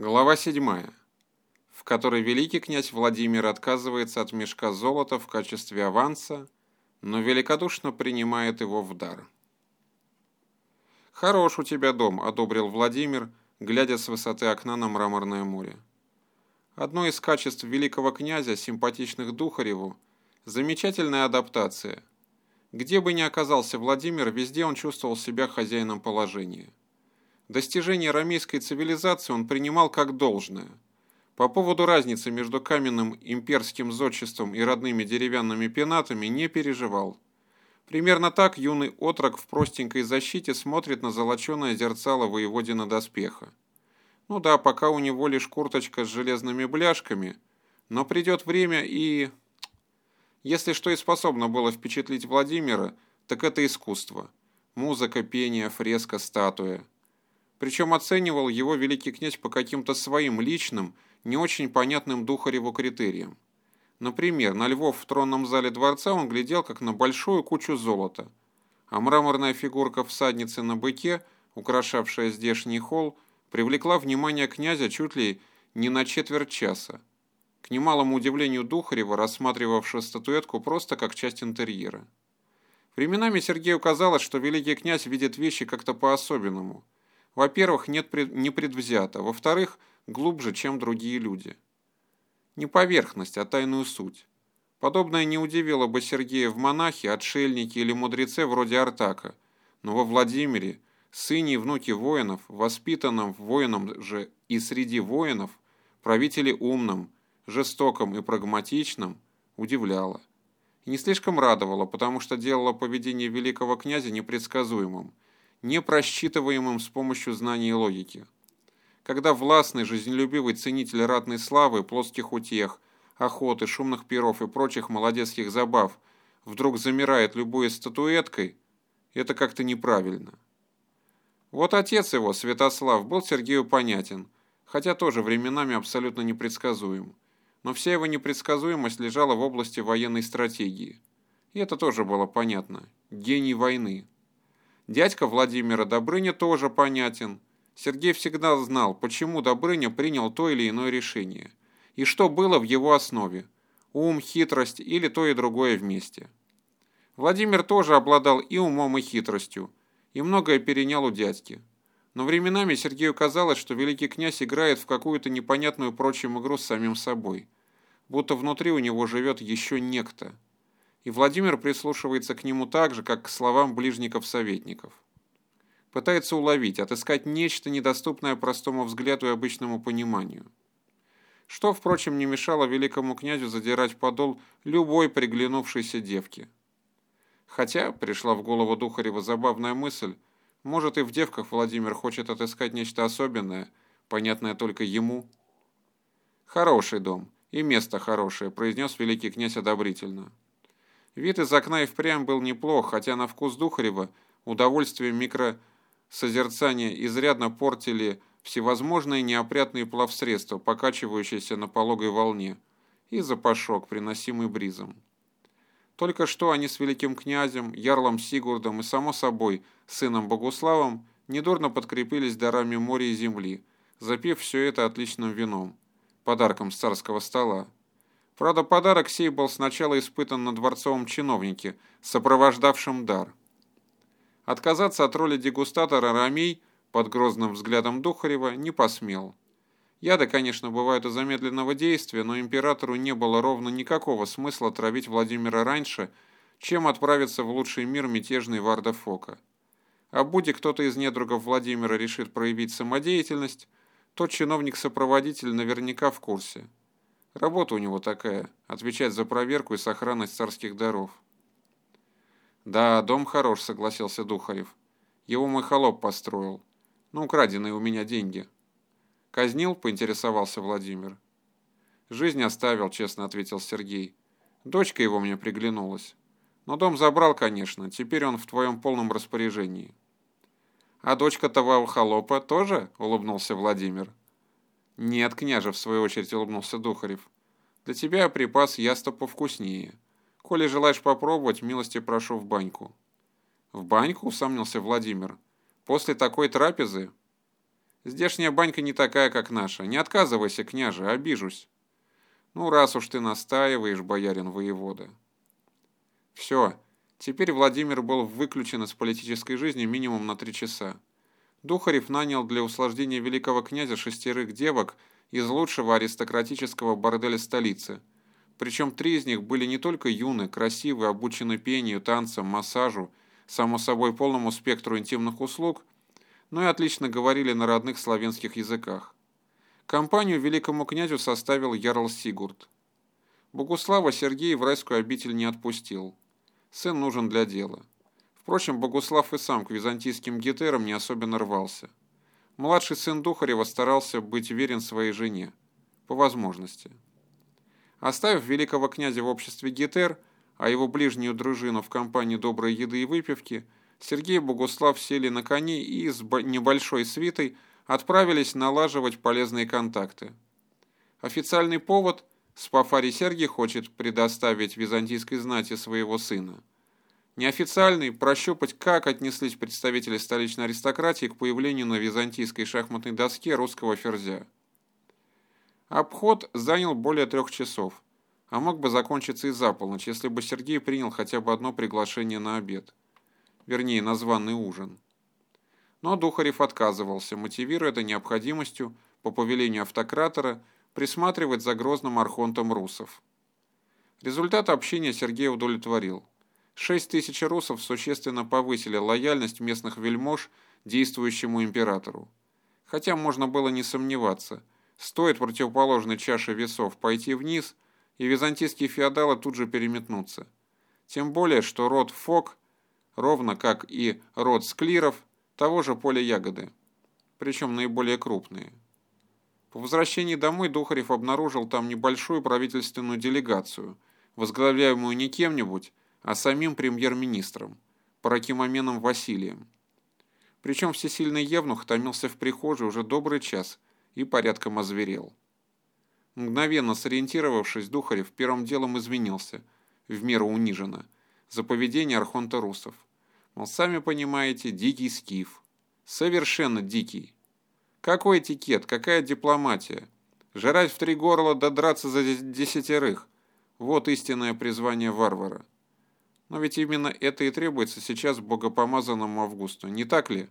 Глава 7, в которой великий князь Владимир отказывается от мешка золота в качестве аванса, но великодушно принимает его в дар. «Хорош у тебя дом», — одобрил Владимир, глядя с высоты окна на мраморное море. Одно из качеств великого князя, симпатичных Духареву, замечательная адаптация. Где бы ни оказался Владимир, везде он чувствовал себя хозяином положения. Достижение рамейской цивилизации он принимал как должное. По поводу разницы между каменным имперским зодчеством и родными деревянными пенатами не переживал. Примерно так юный отрок в простенькой защите смотрит на золоченое зерцало воеводина доспеха. Ну да, пока у него лишь курточка с железными бляшками, но придет время и... Если что и способно было впечатлить Владимира, так это искусство. Музыка, пение, фреска, статуя. Причем оценивал его великий князь по каким-то своим личным, не очень понятным Духареву критериям. Например, на львов в тронном зале дворца он глядел как на большую кучу золота, а мраморная фигурка всадницы на быке, украшавшая здешний холл, привлекла внимание князя чуть ли не на четверть часа. К немалому удивлению Духарева, рассматривавшего статуэтку просто как часть интерьера. Временами Сергею казалось, что великий князь видит вещи как-то по-особенному – во-первых, нет не предвзято, во-вторых, глубже, чем другие люди. Не поверхность, а тайную суть. Подобное не удивило бы Сергея в монахе, отшельнике или мудреце вроде Артака, но во Владимире, сыне и внуке воинов, воспитанном воином же и среди воинов, правителе умном, жестоком и прагматичном, удивляло. И не слишком радовало, потому что делало поведение великого князя непредсказуемым – не просчитываемым с помощью знаний и логики. Когда властный, жизнелюбивый ценитель ратной славы, плоских утех, охоты, шумных пиров и прочих молодецких забав вдруг замирает любой статуэткой, это как-то неправильно. Вот отец его, Святослав, был Сергею понятен, хотя тоже временами абсолютно непредсказуем. Но вся его непредсказуемость лежала в области военной стратегии. И это тоже было понятно. Гений войны. Дядька Владимира Добрыня тоже понятен. Сергей всегда знал, почему Добрыня принял то или иное решение. И что было в его основе. Ум, хитрость или то и другое вместе. Владимир тоже обладал и умом, и хитростью. И многое перенял у дядьки. Но временами Сергею казалось, что великий князь играет в какую-то непонятную прочим игру с самим собой. Будто внутри у него живет еще некто и Владимир прислушивается к нему так же, как к словам ближников-советников. Пытается уловить, отыскать нечто, недоступное простому взгляду и обычному пониманию. Что, впрочем, не мешало великому князю задирать подол любой приглянувшейся девки. Хотя, пришла в голову Духарева забавная мысль, может и в девках Владимир хочет отыскать нечто особенное, понятное только ему. «Хороший дом, и место хорошее», – произнес великий князь одобрительно. Вид из окна и впрямь был неплох, хотя на вкус Духарева удовольствие микросозерцания изрядно портили всевозможные неопрятные плавсредства, покачивающиеся на пологой волне, и запашок, приносимый бризом. Только что они с великим князем, ярлом Сигурдом и, само собой, сыном Богуславом недурно подкрепились дарами моря и земли, запив все это отличным вином, подарком с царского стола. Правда, подарок сей был сначала испытан на дворцовом чиновнике, сопровождавшем дар. Отказаться от роли дегустатора Рамей под грозным взглядом Духарева не посмел. Яды, конечно, бывают и замедленного действия, но императору не было ровно никакого смысла травить Владимира раньше, чем отправиться в лучший мир мятежный Варда Фока. А будь кто-то из недругов Владимира решит проявить самодеятельность, тот чиновник-сопроводитель наверняка в курсе. Работа у него такая – отвечать за проверку и сохранность царских даров. «Да, дом хорош», – согласился Духарев. «Его мой холоп построил. Ну, украденные у меня деньги». «Казнил?» – поинтересовался Владимир. «Жизнь оставил», – честно ответил Сергей. «Дочка его мне приглянулась. Но дом забрал, конечно. Теперь он в твоем полном распоряжении». «А дочка того холопа тоже?» – улыбнулся Владимир. «Нет, княже», — в свою очередь улыбнулся Духарев. «Для тебя припас ясто повкуснее. Коли желаешь попробовать, милости прошу в баньку». «В баньку?» — усомнился Владимир. «После такой трапезы?» Здешняя банька не такая, как наша. Не отказывайся, княже, обижусь. Ну, раз уж ты настаиваешь, боярин воевода. Все, теперь Владимир был выключен из политической жизни минимум на три часа. Духарев нанял для услаждения великого князя шестерых девок из лучшего аристократического борделя столицы. Причем три из них были не только юны, красивы, обучены пению, танцам, массажу, само собой полному спектру интимных услуг, но и отлично говорили на родных славянских языках. Компанию великому князю составил Ярл Сигурд. Богуслава Сергей в райскую обитель не отпустил. Сын нужен для дела. Впрочем, Богуслав и сам к византийским гетерам не особенно рвался. Младший сын Духарева старался быть верен своей жене. По возможности. Оставив великого князя в обществе гетер, а его ближнюю дружину в компании доброй еды и выпивки, Сергей и Богуслав сели на кони и с небольшой свитой отправились налаживать полезные контакты. Официальный повод – Спафарий Сергий хочет предоставить византийской знати своего сына. Неофициальный – прощупать, как отнеслись представители столичной аристократии к появлению на византийской шахматной доске русского ферзя. Обход занял более трех часов, а мог бы закончиться и за полночь, если бы Сергей принял хотя бы одно приглашение на обед. Вернее, на званый ужин. Но Духарев отказывался, мотивируя это необходимостью, по повелению автократора, присматривать за грозным архонтом русов. Результат общения Сергей удовлетворил. Шесть тысяч русов существенно повысили лояльность местных вельмож действующему императору. Хотя можно было не сомневаться, стоит противоположной чаше весов пойти вниз, и византийские феодалы тут же переметнутся. Тем более, что род Фок, ровно как и род Склиров, того же поля ягоды, причем наиболее крупные. По возвращении домой Духарев обнаружил там небольшую правительственную делегацию, возглавляемую не кем-нибудь, а самим премьер-министром, Паракимоменом Василием. Причем всесильный Евнух томился в прихожей уже добрый час и порядком озверел. Мгновенно сориентировавшись, Духарев первым делом извинился, в меру униженно, за поведение Архонта Русов. Мол, сами понимаете, дикий скиф. Совершенно дикий. Какой этикет, какая дипломатия? Жрать в три горла да драться за десятерых. Вот истинное призвание варвара. Но ведь именно это и требуется сейчас богопомазанному Августу, не так ли?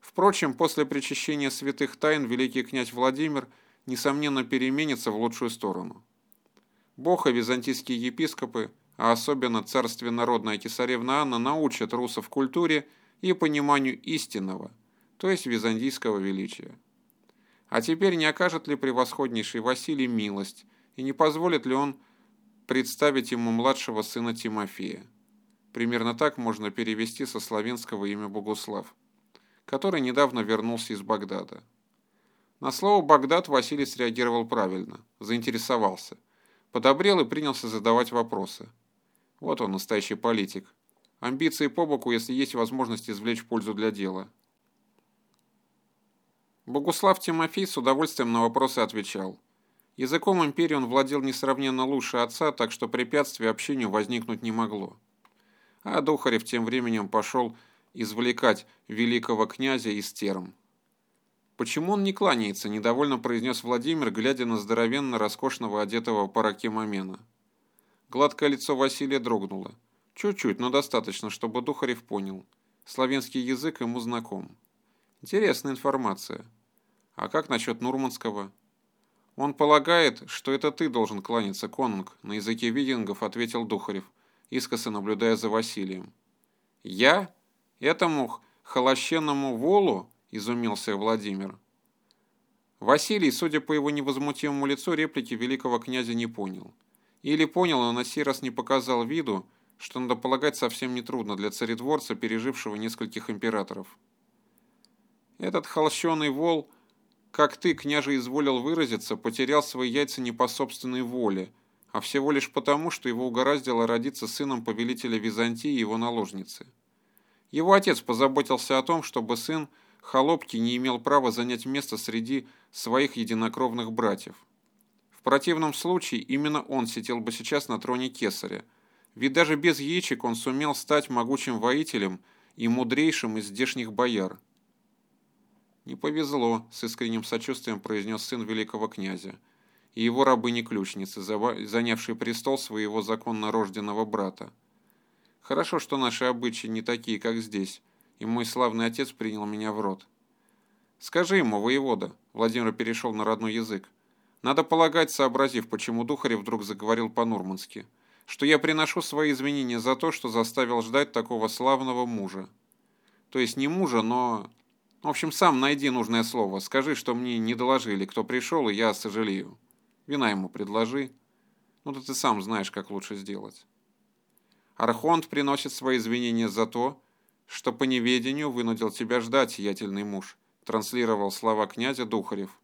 Впрочем, после причащения святых тайн великий князь Владимир, несомненно, переменится в лучшую сторону. Бог и византийские епископы, а особенно царственно-народная кесаревна Анна, научат русов культуре и пониманию истинного, то есть византийского величия. А теперь не окажет ли превосходнейший Василий милость, и не позволит ли он представить ему младшего сына Тимофея. Примерно так можно перевести со славянского имя Богуслав, который недавно вернулся из Багдада. На слово «Багдад» Василий среагировал правильно, заинтересовался, подобрел и принялся задавать вопросы. Вот он, настоящий политик. Амбиции по боку, если есть возможность извлечь пользу для дела. Богуслав Тимофей с удовольствием на вопросы отвечал – Языком империи он владел несравненно лучше отца, так что препятствий общению возникнуть не могло. А Духарев тем временем пошел извлекать великого князя из терм. «Почему он не кланяется?» – недовольно произнес Владимир, глядя на здоровенно роскошного одетого паракемомена. Гладкое лицо Василия дрогнуло. Чуть-чуть, но достаточно, чтобы Духарев понял. Славянский язык ему знаком. Интересная информация. А как насчет Нурманского? «Он полагает, что это ты должен кланяться, конунг», — на языке викингов ответил Духарев, искоса наблюдая за Василием. «Я? Этому холощенному волу?» — изумился Владимир. Василий, судя по его невозмутимому лицу, реплики великого князя не понял. Или понял, но на сей раз не показал виду, что, надо полагать, совсем нетрудно для царедворца, пережившего нескольких императоров. Этот холщеный вол — как ты, княже, изволил выразиться, потерял свои яйца не по собственной воле, а всего лишь потому, что его угораздило родиться сыном повелителя Византии и его наложницы. Его отец позаботился о том, чтобы сын Холопки не имел права занять место среди своих единокровных братьев. В противном случае именно он сидел бы сейчас на троне кесаря, ведь даже без яичек он сумел стать могучим воителем и мудрейшим из здешних бояр. «Не повезло», — с искренним сочувствием произнес сын великого князя и его рабыни-ключницы, занявшие престол своего законно рожденного брата. Хорошо, что наши обычаи не такие, как здесь, и мой славный отец принял меня в рот. Скажи ему, воевода, Владимир перешел на родной язык, надо полагать, сообразив, почему Духарев вдруг заговорил по-нурмански, что я приношу свои извинения за то, что заставил ждать такого славного мужа. То есть не мужа, но... В общем, сам найди нужное слово, скажи, что мне не доложили, кто пришел, и я сожалею. Вина ему предложи. Ну да ты сам знаешь, как лучше сделать. Архонт приносит свои извинения за то, что по неведению вынудил тебя ждать, сиятельный муж, транслировал слова князя Духарев.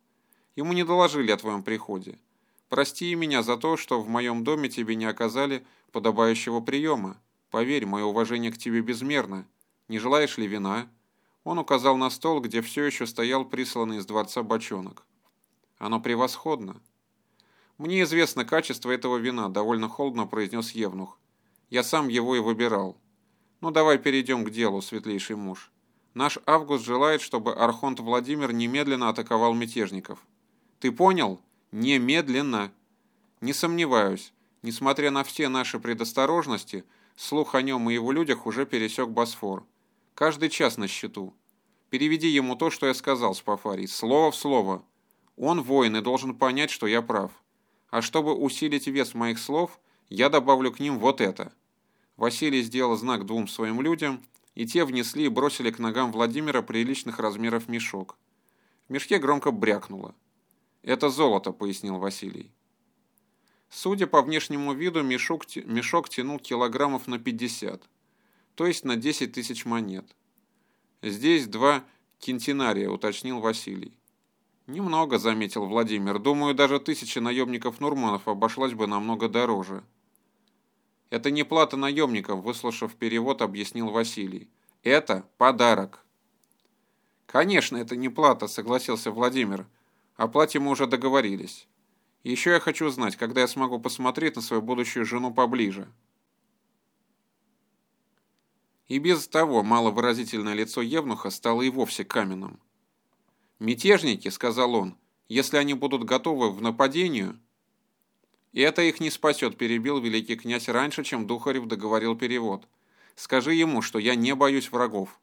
Ему не доложили о твоем приходе. Прости меня за то, что в моем доме тебе не оказали подобающего приема. Поверь, мое уважение к тебе безмерно. Не желаешь ли вина?» Он указал на стол, где все еще стоял присланный из дворца бочонок. «Оно превосходно. «Мне известно качество этого вина», — довольно холодно произнес Евнух. «Я сам его и выбирал. Ну, давай перейдем к делу, светлейший муж. Наш Август желает, чтобы Архонт Владимир немедленно атаковал мятежников. Ты понял? Немедленно!» «Не сомневаюсь. Несмотря на все наши предосторожности, слух о нем и его людях уже пересек Босфор. Каждый час на счету. Переведи ему то, что я сказал, Спафарий, слово в слово. Он воин и должен понять, что я прав. А чтобы усилить вес моих слов, я добавлю к ним вот это». Василий сделал знак двум своим людям, и те внесли и бросили к ногам Владимира приличных размеров мешок. В мешке громко брякнуло. «Это золото», — пояснил Василий. Судя по внешнему виду, мешок, мешок тянул килограммов на 50, то есть на 10 тысяч монет. «Здесь два кентинария», — уточнил Василий. «Немного», — заметил Владимир. «Думаю, даже тысяча наемников-нурманов обошлась бы намного дороже». «Это не плата наемников», — выслушав перевод, объяснил Василий. «Это подарок». «Конечно, это не плата», — согласился Владимир. «О плате мы уже договорились. Еще я хочу знать, когда я смогу посмотреть на свою будущую жену поближе». И без того маловыразительное лицо Евнуха стало и вовсе каменным. «Мятежники», — сказал он, — «если они будут готовы в нападению...» «И это их не спасет», — перебил великий князь раньше, чем Духарев договорил перевод. «Скажи ему, что я не боюсь врагов.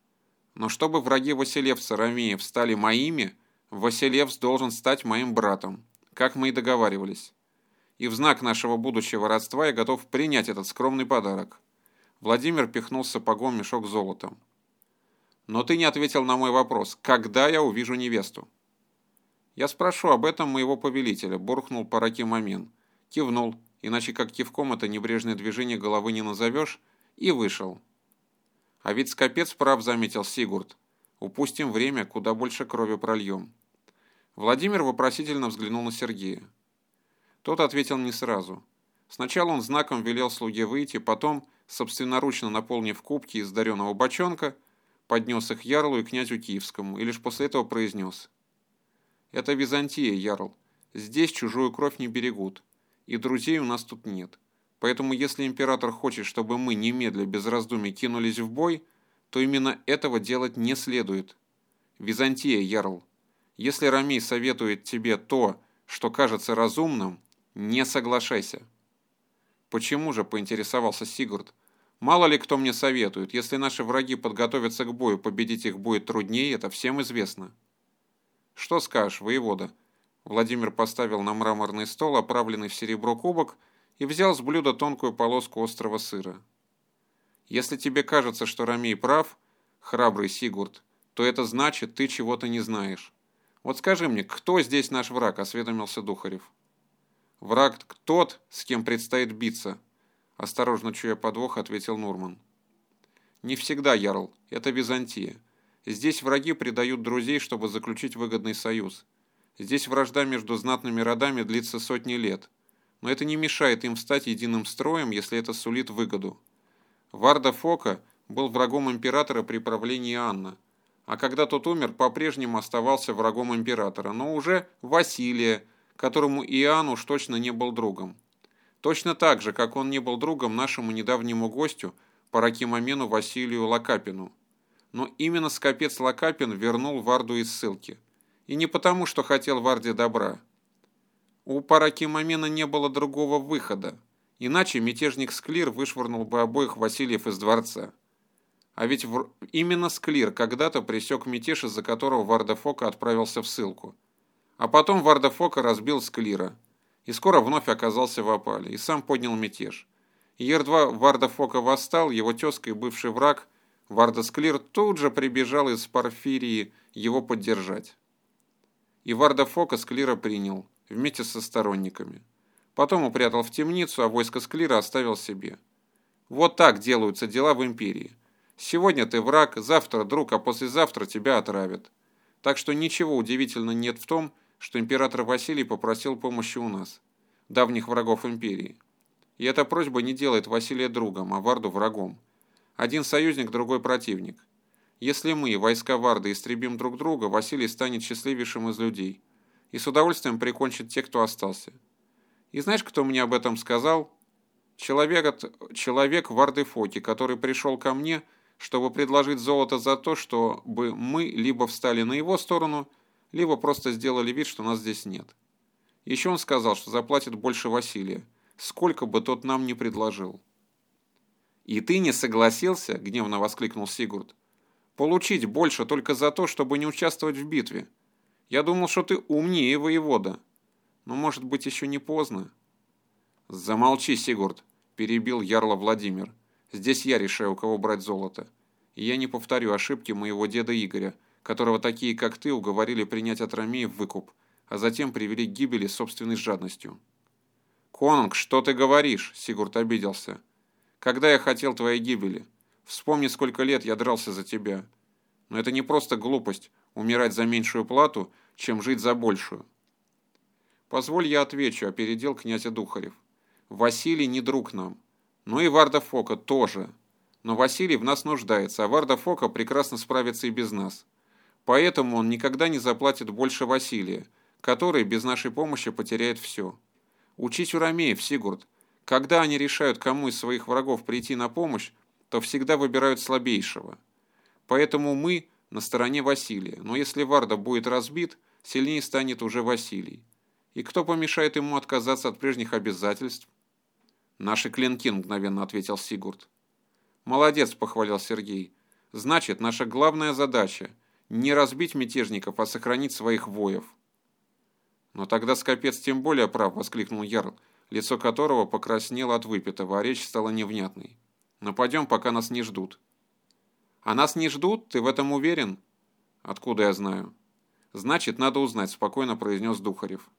Но чтобы враги Василевца Ромеев стали моими, Василевс должен стать моим братом, как мы и договаривались. И в знак нашего будущего родства я готов принять этот скромный подарок». Владимир пихнул сапогом мешок золотом. Но ты не ответил на мой вопрос. Когда я увижу невесту? Я спрошу об этом моего повелителя, буркнул Параким Амин. Кивнул, иначе как кивком это небрежное движение головы не назовешь, и вышел. А ведь скопец прав, заметил Сигурд. Упустим время, куда больше крови прольем. Владимир вопросительно взглянул на Сергея. Тот ответил не сразу. Сначала он знаком велел слуге выйти, потом, собственноручно наполнив кубки из дареного бочонка, поднес их Ярлу и князю Киевскому, и лишь после этого произнес. «Это Византия, Ярл. Здесь чужую кровь не берегут, и друзей у нас тут нет. Поэтому если император хочет, чтобы мы немедля без раздумий кинулись в бой, то именно этого делать не следует. Византия, Ярл. Если Рамей советует тебе то, что кажется разумным, не соглашайся». «Почему же?» – поинтересовался Сигурд – Мало ли кто мне советует, если наши враги подготовятся к бою, победить их будет труднее, это всем известно. Что скажешь, воевода? Владимир поставил на мраморный стол оправленный в серебро кубок и взял с блюда тонкую полоску острого сыра. Если тебе кажется, что Рамей прав, храбрый Сигурд, то это значит, ты чего-то не знаешь. Вот скажи мне, кто здесь наш враг, осведомился Духарев. Враг тот, с кем предстоит биться, Осторожно чуя подвох, ответил Нурман. Не всегда, Ярл. Это Византия. Здесь враги предают друзей, чтобы заключить выгодный союз. Здесь вражда между знатными родами длится сотни лет. Но это не мешает им стать единым строем, если это сулит выгоду. Варда Фока был врагом императора при правлении Анна, а когда тот умер, по-прежнему оставался врагом императора, но уже Василия, которому Иоанн уж точно не был другом. Точно так же, как он не был другом нашему недавнему гостю, Паракимамену Василию Лакапину. Но именно скопец Лакапин вернул Варду из ссылки. И не потому, что хотел Варде добра. У Паракимамена не было другого выхода. Иначе мятежник Склир вышвырнул бы обоих Васильев из дворца. А ведь в... именно Склир когда-то пресек мятеж, из-за которого Варда Фока отправился в ссылку. А потом Варда Фока разбил Склира. И скоро вновь оказался в опале. И сам поднял мятеж. И едва Варда Фока восстал, его тезка и бывший враг, Варда Склир, тут же прибежал из Парфирии его поддержать. И Варда Фока Склира принял, вместе со сторонниками. Потом упрятал в темницу, а войско Склира оставил себе. Вот так делаются дела в империи. Сегодня ты враг, завтра друг, а послезавтра тебя отравят. Так что ничего удивительного нет в том, что император Василий попросил помощи у нас, давних врагов империи. И эта просьба не делает Василия другом, а Варду врагом. Один союзник, другой противник. Если мы, войска Варды, истребим друг друга, Василий станет счастливейшим из людей и с удовольствием прикончит тех, кто остался. И знаешь, кто мне об этом сказал? Человек, человек Варды Фоки, который пришел ко мне, чтобы предложить золото за то, чтобы мы либо встали на его сторону, либо просто сделали вид, что нас здесь нет. Еще он сказал, что заплатит больше Василия, сколько бы тот нам не предложил. «И ты не согласился?» – гневно воскликнул Сигурд. «Получить больше только за то, чтобы не участвовать в битве. Я думал, что ты умнее воевода. Но, может быть, еще не поздно?» «Замолчи, Сигурд», – перебил ярло Владимир. «Здесь я решаю, у кого брать золото. И я не повторю ошибки моего деда Игоря, которого такие, как ты, уговорили принять от Ромеев выкуп, а затем привели к гибели собственной жадностью». «Конунг, что ты говоришь?» – Сигурд обиделся. «Когда я хотел твоей гибели? Вспомни, сколько лет я дрался за тебя. Но это не просто глупость – умирать за меньшую плату, чем жить за большую». «Позволь я отвечу», – опередил князя Духарев. «Василий не друг нам. Ну и Варда Фока тоже. Но Василий в нас нуждается, а Варда Фока прекрасно справится и без нас. Поэтому он никогда не заплатит больше Василия, который без нашей помощи потеряет все». Учись у ромеев, Сигурд. Когда они решают, кому из своих врагов прийти на помощь, то всегда выбирают слабейшего. Поэтому мы на стороне Василия, но если Варда будет разбит, сильнее станет уже Василий. И кто помешает ему отказаться от прежних обязательств? «Наши клинки», — мгновенно ответил Сигурд. «Молодец», — похвалил Сергей. «Значит, наша главная задача — не разбить мятежников, а сохранить своих воев». «Но тогда Скопец тем более прав», — воскликнул Ярл, лицо которого покраснело от выпитого, а речь стала невнятной. «Но пойдем, пока нас не ждут». «А нас не ждут? Ты в этом уверен?» «Откуда я знаю?» «Значит, надо узнать», — спокойно произнес Духарев.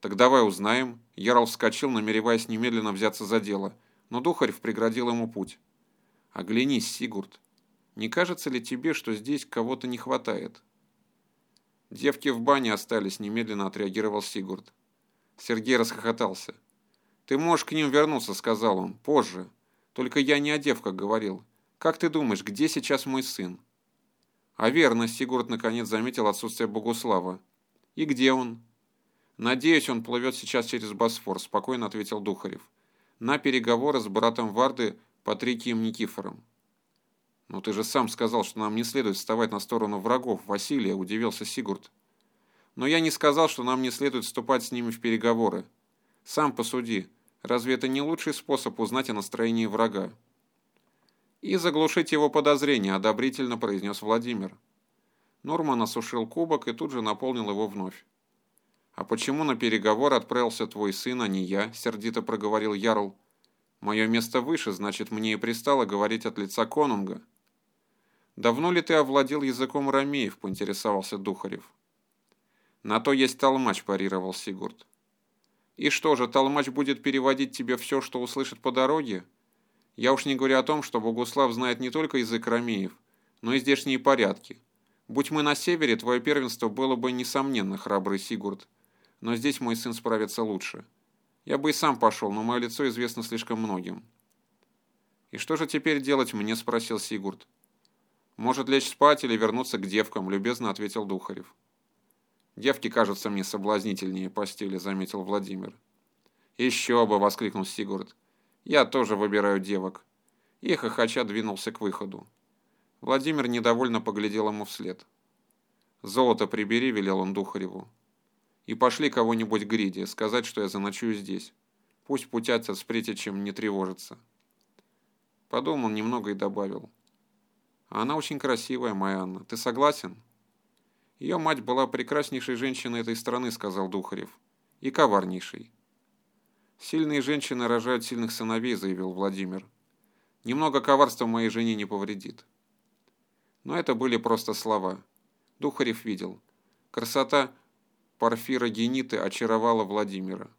«Так давай узнаем». Ярл вскочил, намереваясь немедленно взяться за дело, но Духарев преградил ему путь. «Оглянись, Сигурд. Не кажется ли тебе, что здесь кого-то не хватает?» «Девки в бане остались», – немедленно отреагировал Сигурд. Сергей расхохотался. «Ты можешь к ним вернуться», – сказал он, – «позже. Только я не о девках говорил. Как ты думаешь, где сейчас мой сын?» «А верно», – Сигурд наконец заметил отсутствие Богуслава. «И где он?» «Надеюсь, он плывет сейчас через Босфор», – спокойно ответил Духарев. «На переговоры с братом Варды Патрикием Никифором». «Но ты же сам сказал, что нам не следует вставать на сторону врагов, Василия», – удивился Сигурд. «Но я не сказал, что нам не следует вступать с ними в переговоры. Сам посуди, разве это не лучший способ узнать о настроении врага?» «И заглушить его подозрения», – одобрительно произнес Владимир. Норман осушил кубок и тут же наполнил его вновь. «А почему на переговор отправился твой сын, а не я?» – сердито проговорил Ярл. «Мое место выше, значит, мне и пристало говорить от лица конунга». «Давно ли ты овладел языком ромеев?» – поинтересовался Духарев. «На то есть толмач», – парировал Сигурд. «И что же, толмач будет переводить тебе все, что услышит по дороге? Я уж не говорю о том, что Богуслав знает не только язык ромеев, но и здешние порядки. Будь мы на севере, твое первенство было бы несомненно, храбрый Сигурд. Но здесь мой сын справится лучше. Я бы и сам пошел, но мое лицо известно слишком многим». «И что же теперь делать мне?» – спросил Сигурд. «Может лечь спать или вернуться к девкам», – любезно ответил Духарев. «Девки кажутся мне соблазнительнее постели», – заметил Владимир. «Еще бы!» – воскликнул Сигурд. «Я тоже выбираю девок». И хохоча двинулся к выходу. Владимир недовольно поглядел ему вслед. «Золото прибери», — велел он Духареву. «И пошли кого-нибудь к Гриде, сказать, что я заночую здесь. Пусть путятся с Притичем, не тревожится». Подумал немного и добавил. «А она очень красивая, моя Анна. Ты согласен?» «Ее мать была прекраснейшей женщиной этой страны», — сказал Духарев. «И коварнейшей». «Сильные женщины рожают сильных сыновей», — заявил Владимир. «Немного коварства моей жене не повредит». Но это были просто слова. Духарев видел. Красота Порфира Гениты очаровала Владимира.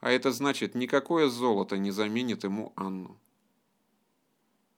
А это значит, никакое золото не заменит ему Анну.